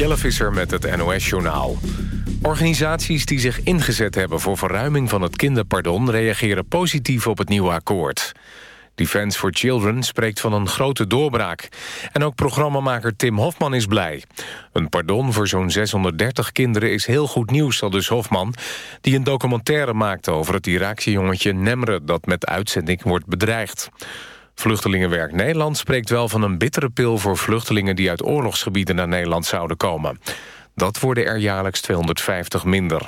Jelle Visser met het NOS-journaal. Organisaties die zich ingezet hebben voor verruiming van het kinderpardon... reageren positief op het nieuwe akkoord. Defense for Children spreekt van een grote doorbraak. En ook programmamaker Tim Hofman is blij. Een pardon voor zo'n 630 kinderen is heel goed nieuws, al dus Hofman... die een documentaire maakte over het Iraakse jongetje Nemre... dat met uitzending wordt bedreigd. Vluchtelingenwerk Nederland spreekt wel van een bittere pil... voor vluchtelingen die uit oorlogsgebieden naar Nederland zouden komen. Dat worden er jaarlijks 250 minder.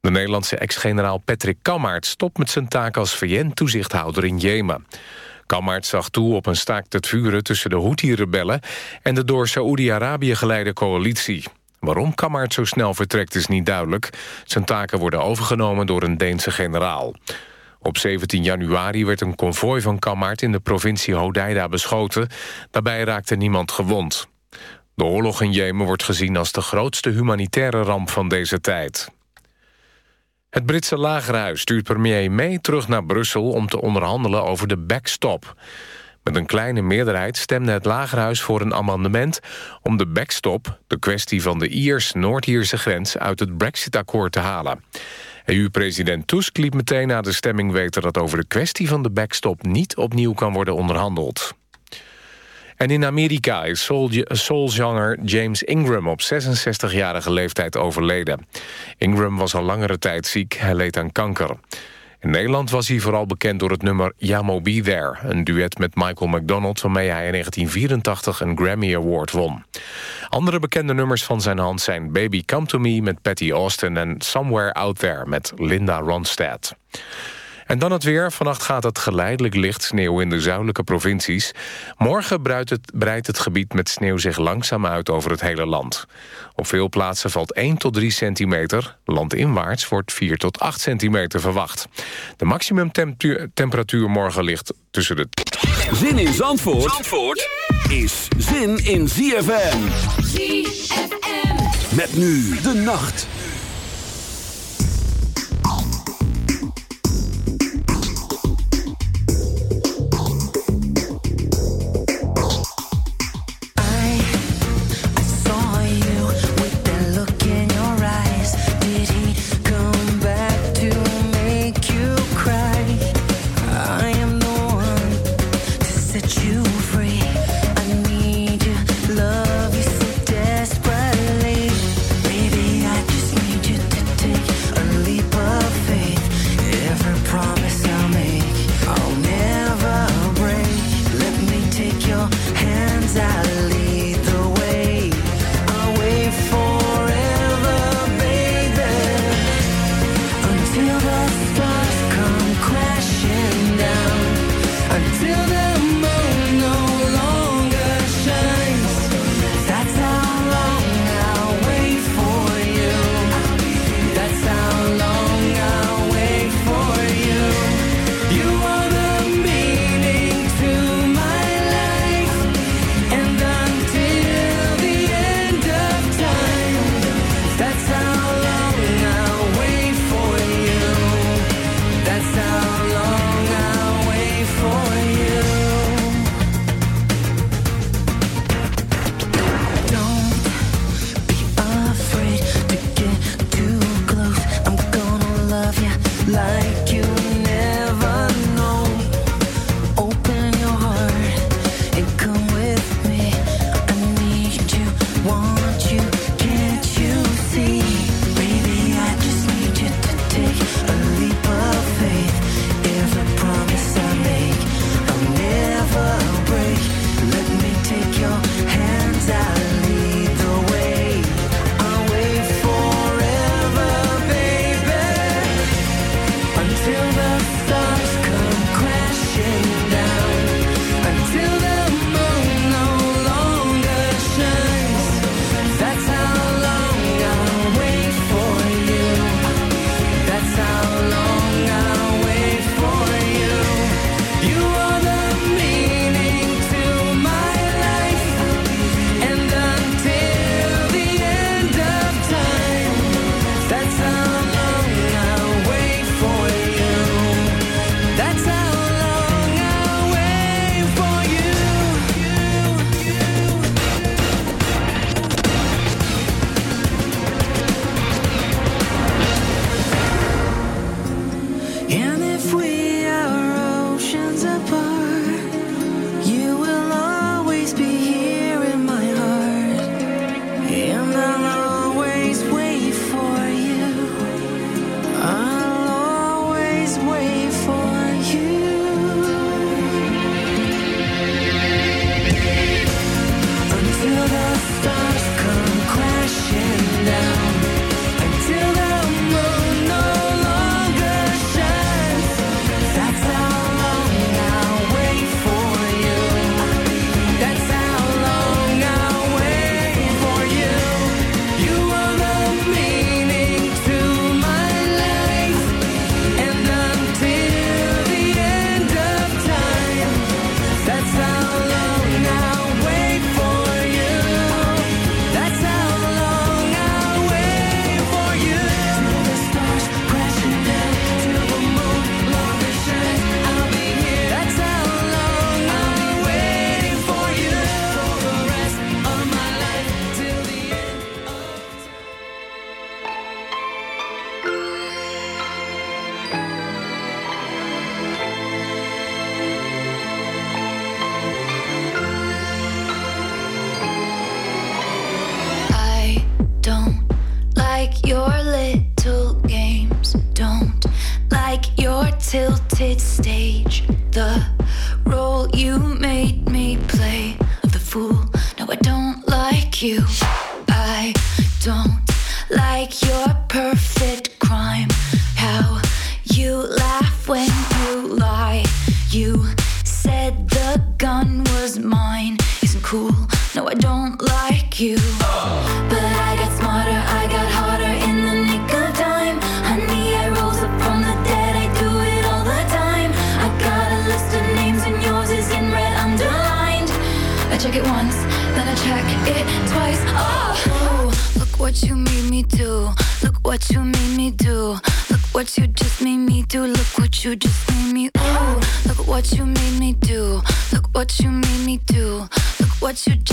De Nederlandse ex-generaal Patrick Kammaert stopt met zijn taak als VN-toezichthouder in Jemen. Kammaert zag toe op een staakt het vuren tussen de Houthi-rebellen... en de door Saoedi-Arabië geleide coalitie. Waarom Kammaert zo snel vertrekt is niet duidelijk. Zijn taken worden overgenomen door een Deense generaal. Op 17 januari werd een konvooi van Kammaert in de provincie Hodeida beschoten. Daarbij raakte niemand gewond. De oorlog in Jemen wordt gezien als de grootste humanitaire ramp van deze tijd. Het Britse lagerhuis stuurt premier May terug naar Brussel... om te onderhandelen over de backstop. Met een kleine meerderheid stemde het lagerhuis voor een amendement... om de backstop, de kwestie van de Iers-Noord-Ierse grens... uit het Brexit-akkoord te halen. EU-president Tusk liet meteen na de stemming weten... dat over de kwestie van de backstop niet opnieuw kan worden onderhandeld. En in Amerika is soulzanger James Ingram op 66-jarige leeftijd overleden. Ingram was al langere tijd ziek, hij leed aan kanker. In Nederland was hij vooral bekend door het nummer Yamo Be There... een duet met Michael McDonald waarmee hij in 1984 een Grammy Award won. Andere bekende nummers van zijn hand zijn Baby Come To Me met Patty Austin... en Somewhere Out There met Linda Ronstadt. En dan het weer. Vannacht gaat het geleidelijk licht sneeuw in de zuidelijke provincies. Morgen breidt het, breidt het gebied met sneeuw zich langzaam uit over het hele land. Op veel plaatsen valt 1 tot 3 centimeter. Landinwaarts wordt 4 tot 8 centimeter verwacht. De maximumtemperatuur morgen ligt tussen de... Zin in Zandvoort, Zandvoort is zin in ZFM. ZFM. Met nu de nacht.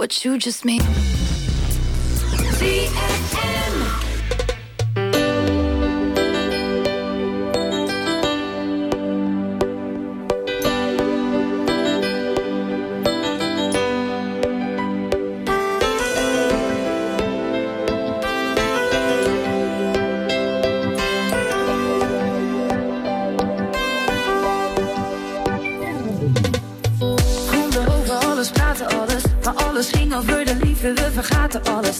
what you just made. Alles ging over de liefde, we vergaten alles.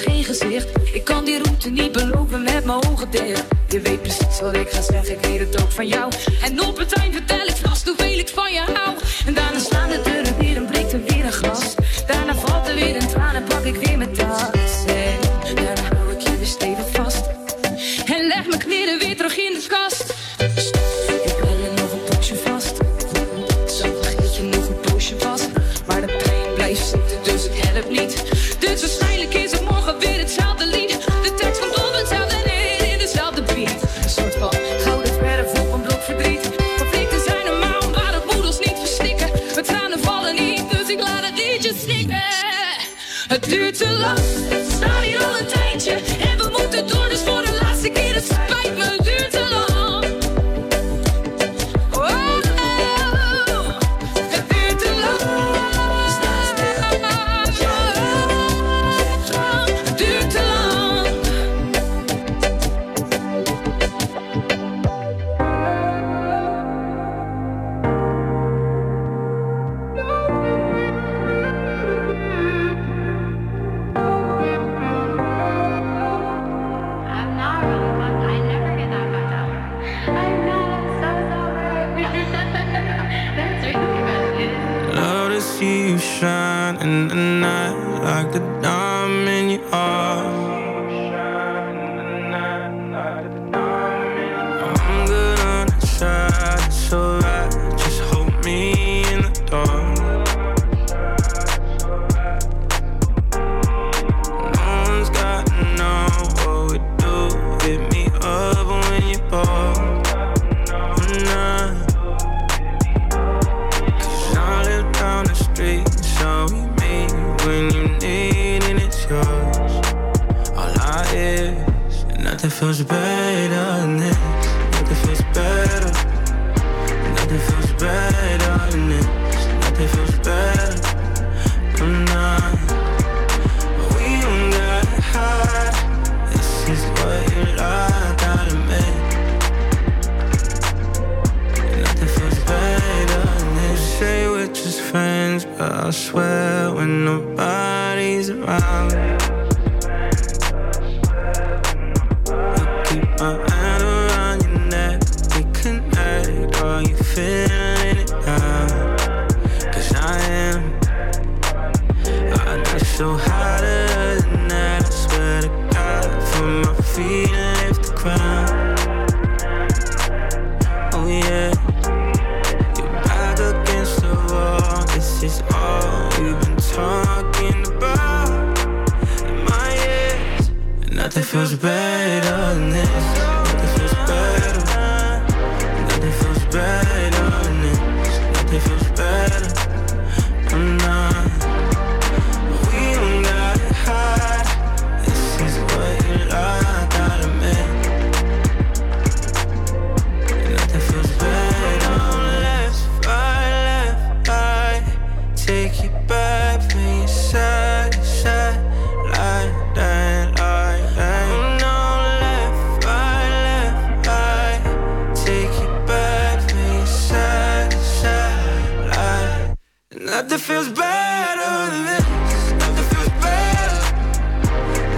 geen gezicht. Ik kan die route niet beloven met mijn ogen dicht. Je weet precies wat ik ga zeggen, ik weet het ook van jou. En op het eind vertel ik vast hoeveel ik van je hou. En daarna slaan de deuren 가 Nothing feels better than this. Nothing feels better.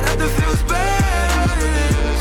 Nothing feels better than this.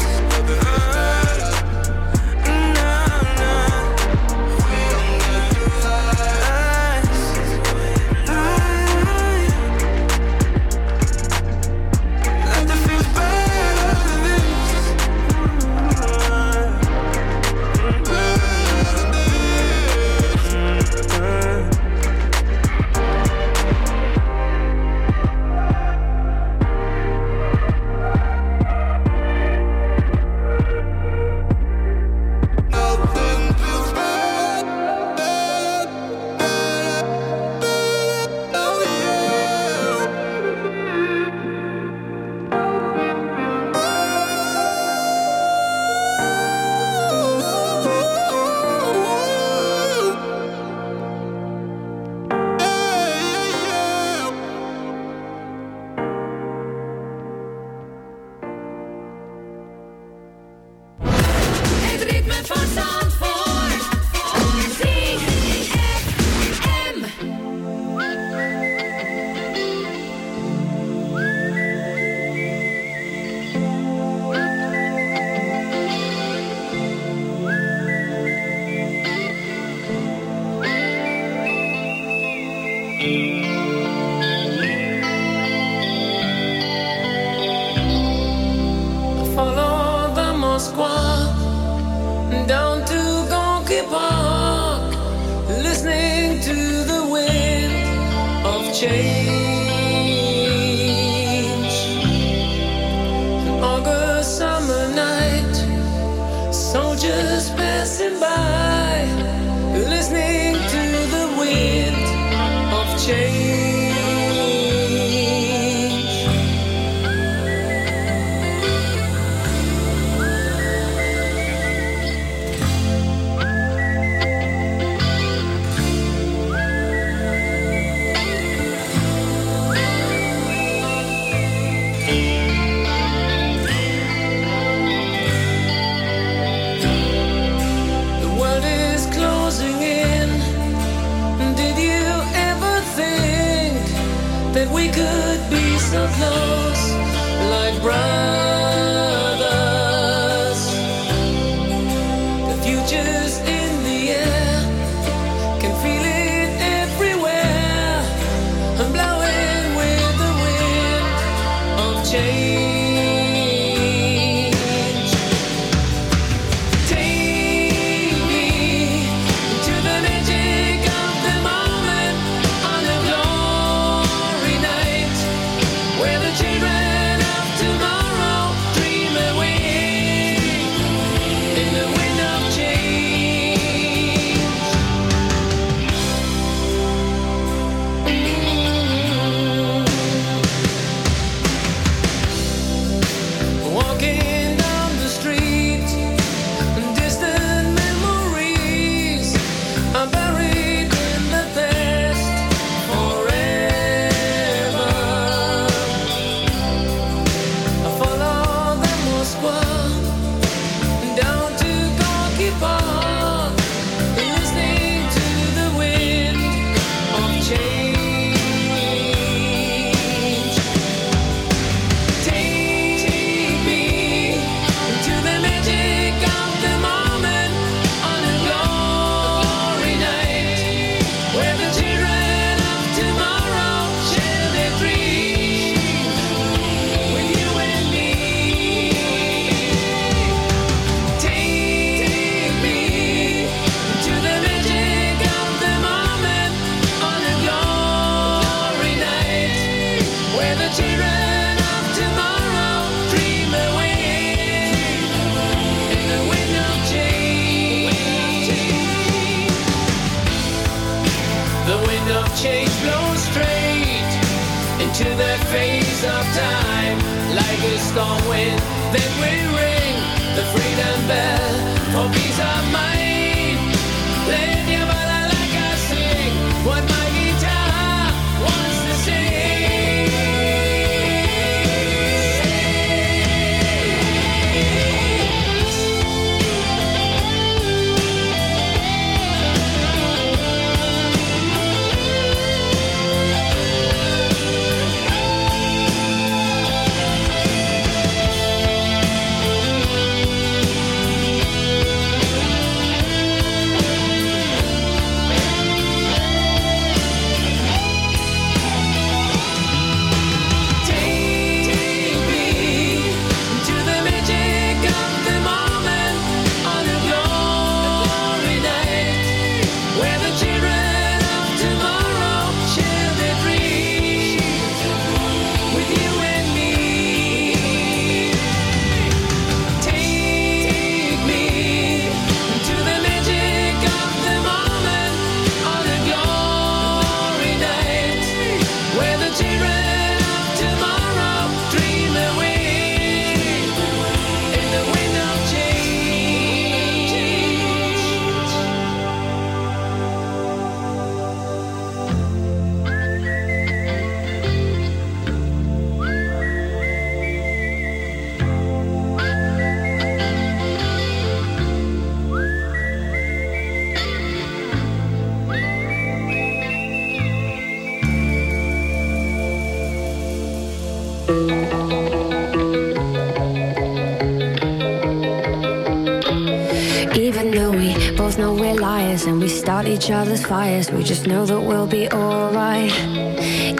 other's fires. We just know that we'll be alright.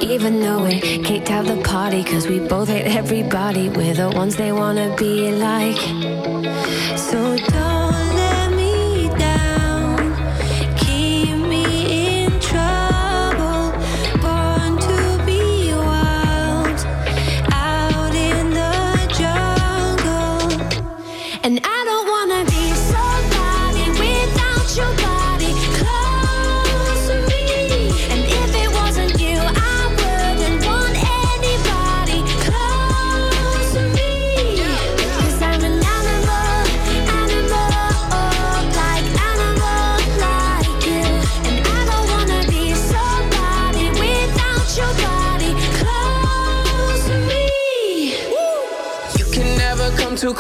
Even though we can't have the party, cause we both hate everybody. We're the ones they wanna be like.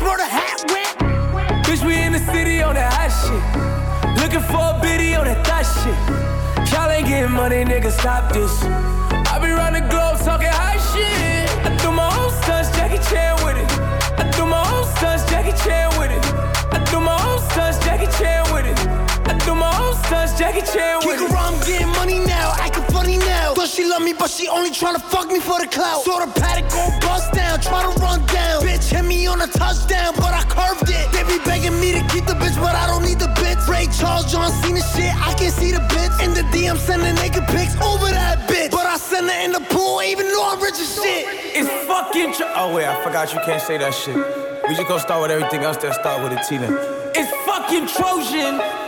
ain't Bobby Shmurda hat whip. Bitch, we in the city on that hot shit. Looking for a biddy on that thot shit. Y'all ain't getting money, nigga, stop this. I be round the globe talking high shit. I do my own stunts, Jackie Chan with it. I do my own stunts, Jackie Chan with it. I do my own stunts, Jackie Chan with Kick around, I'm getting money now, acting funny now. Thought she love me, but she only tryna fuck me for the clout. Saw the Patek go bust down, try to run down. Bitch hit me on a touchdown, but I curved it. They be begging me to keep the bitch, but I don't need the bitch. Ray Charles, John Cena shit, I can see the bitch. In the DM, sending naked pics over that bitch. But I send her in the pool, even though I'm rich as shit. It's fucking. Tro- oh wait, I forgot you can't say that shit. We just gonna start with everything else that start with a T then. It's fucking Trojan.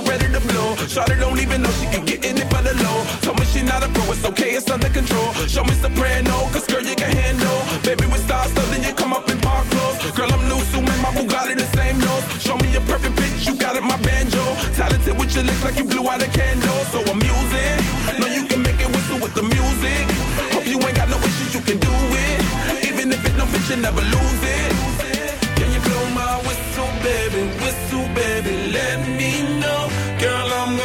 Whistle ready to blow. Shawty don't even know she can get in it for the low. Told me she not a pro, it's okay, it's under control. Show me soprano, cause girl, you can handle. Baby, with stars, so then you come up in park clothes. Girl, I'm new, so man, my Bugatti the same nose. Show me a perfect pitch, you got it, my banjo. Talented with your lips like you blew out a candle. So I'm using, know you can make it whistle with the music. Hope you ain't got no issues, you can do it. Even if it no bitch, you never lose it. Can you blow my whistle, baby? Whistle, baby,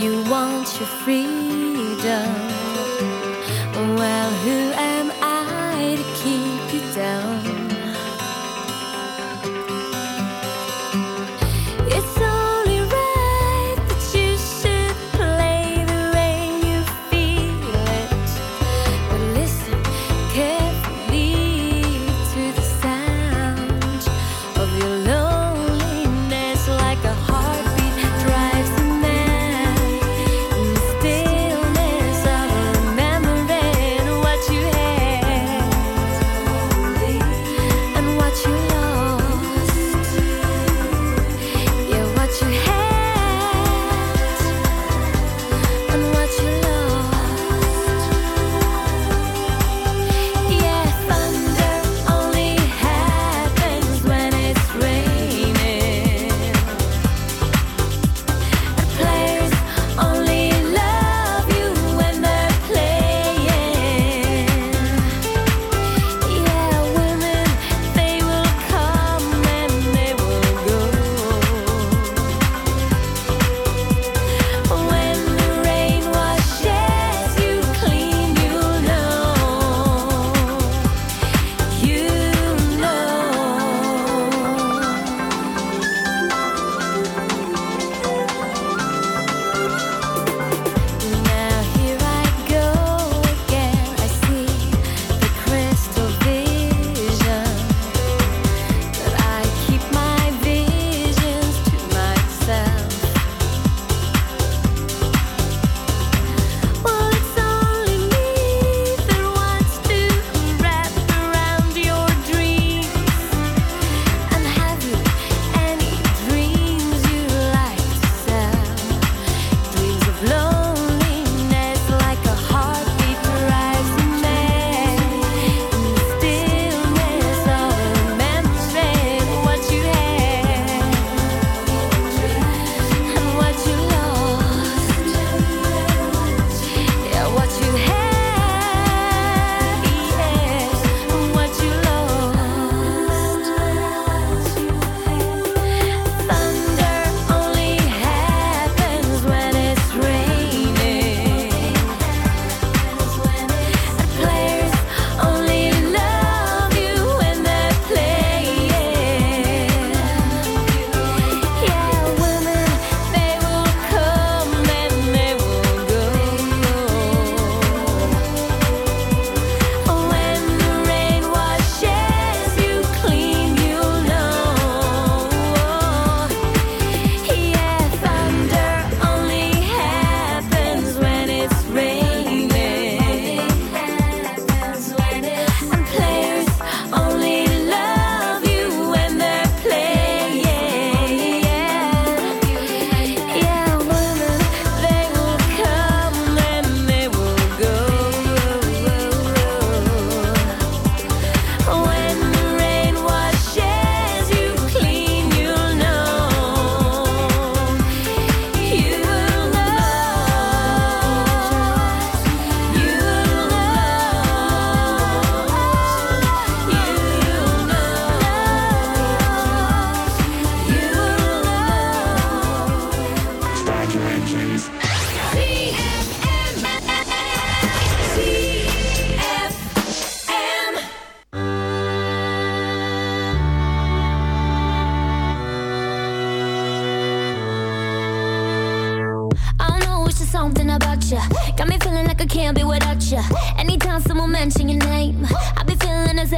you want your freedom.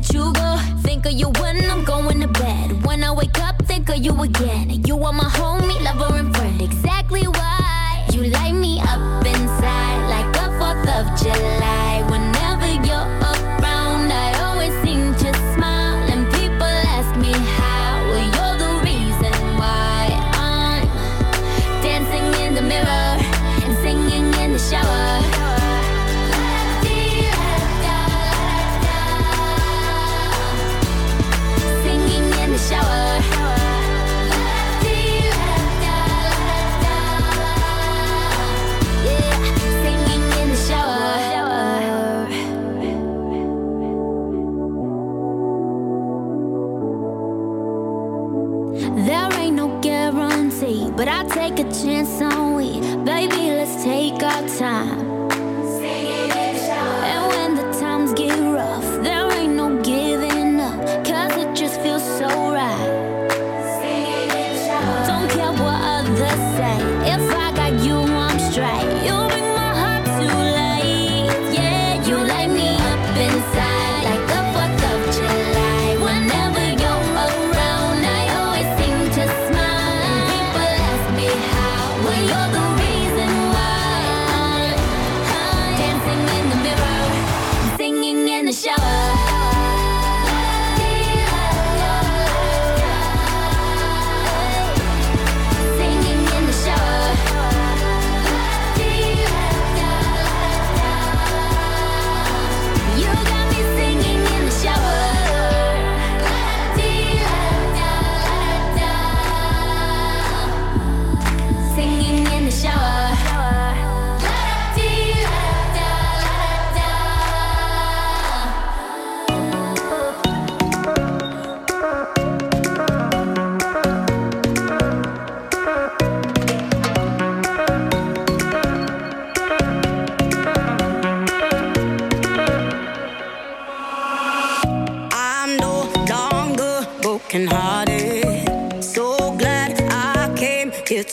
let you go. Think of you when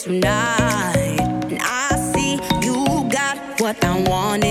tonight. And I see you got what I wanted.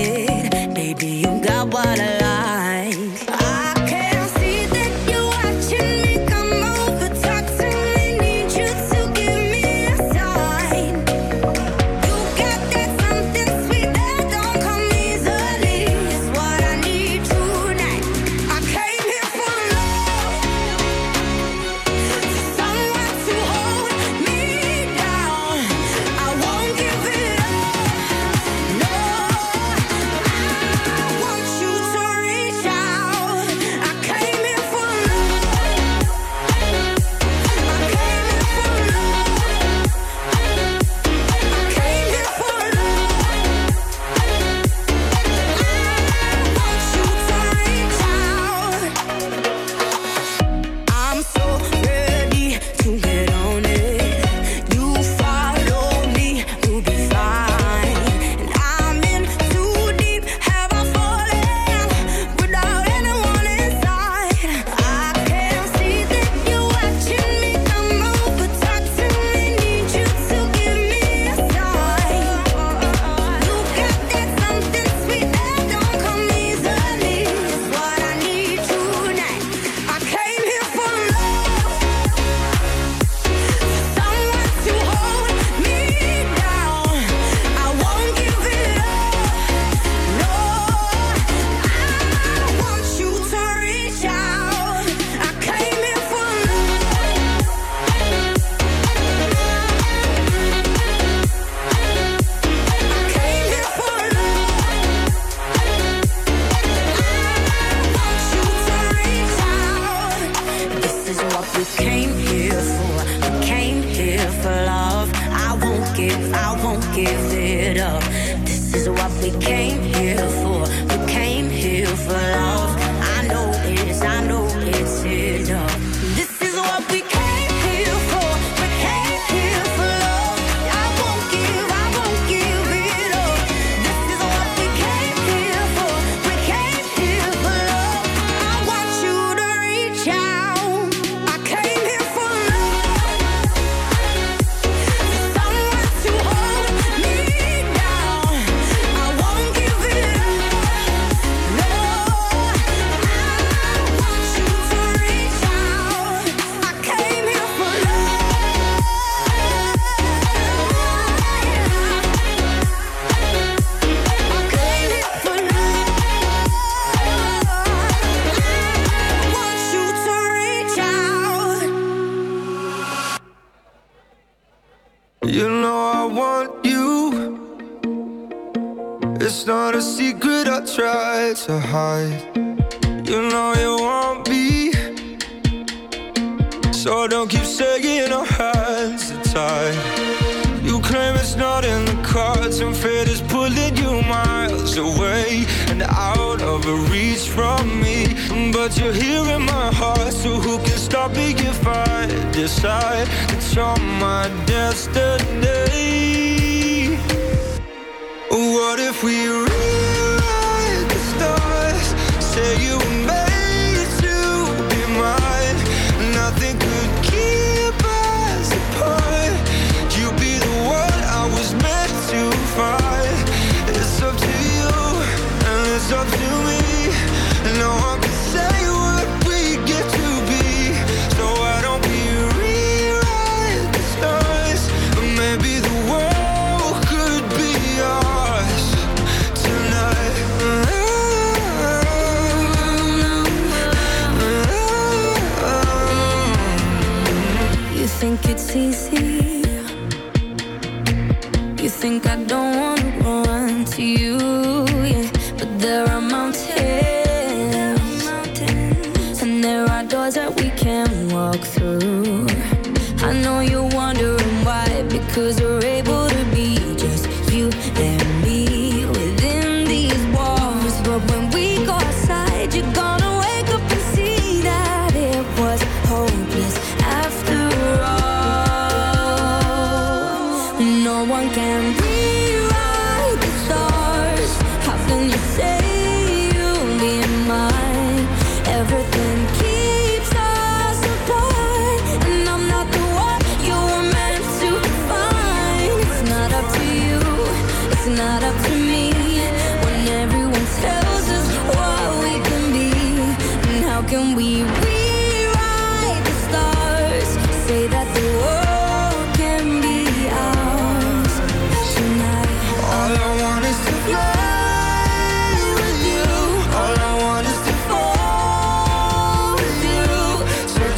easy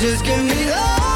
just give me love.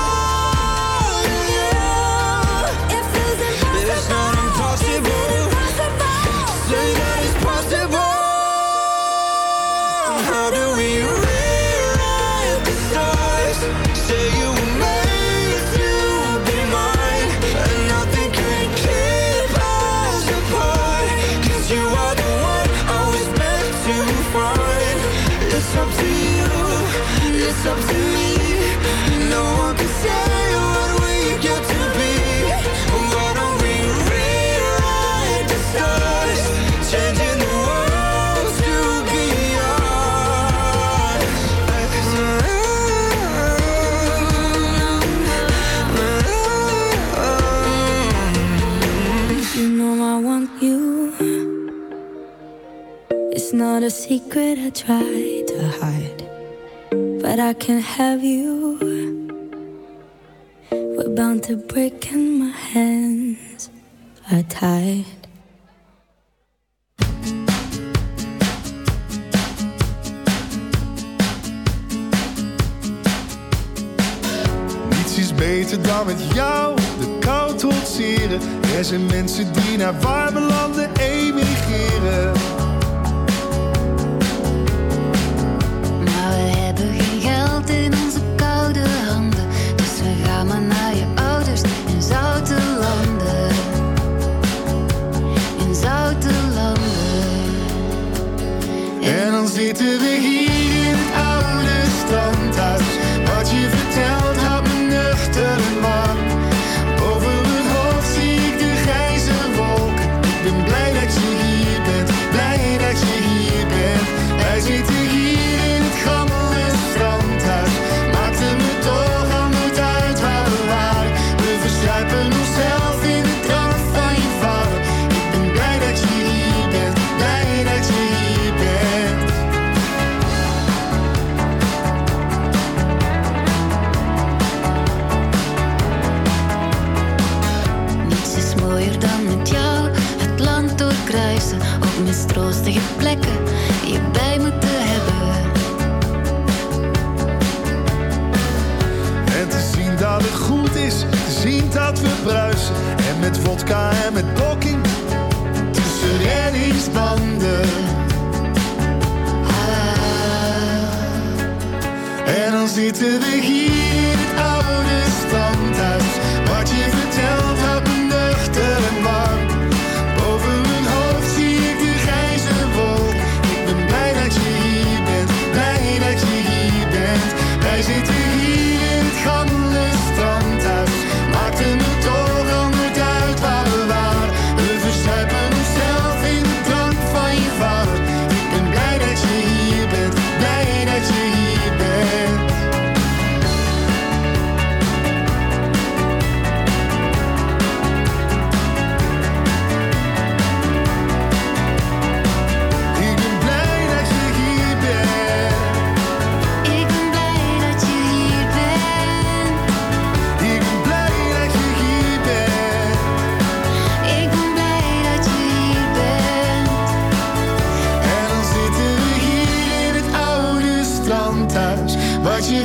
found a secret I try to hide, but I can have you. We're bound to break, and my hands are tied. Niets is beter dan met jou de kou trotseren. Er zijn mensen die naar warme landen emigreren.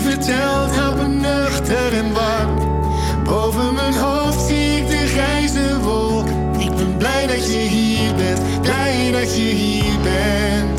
verteld, een nuchter en warm. Boven mijn hoofd zie ik de grijze wolk. Ik ben blij dat je hier bent, blij dat je hier bent.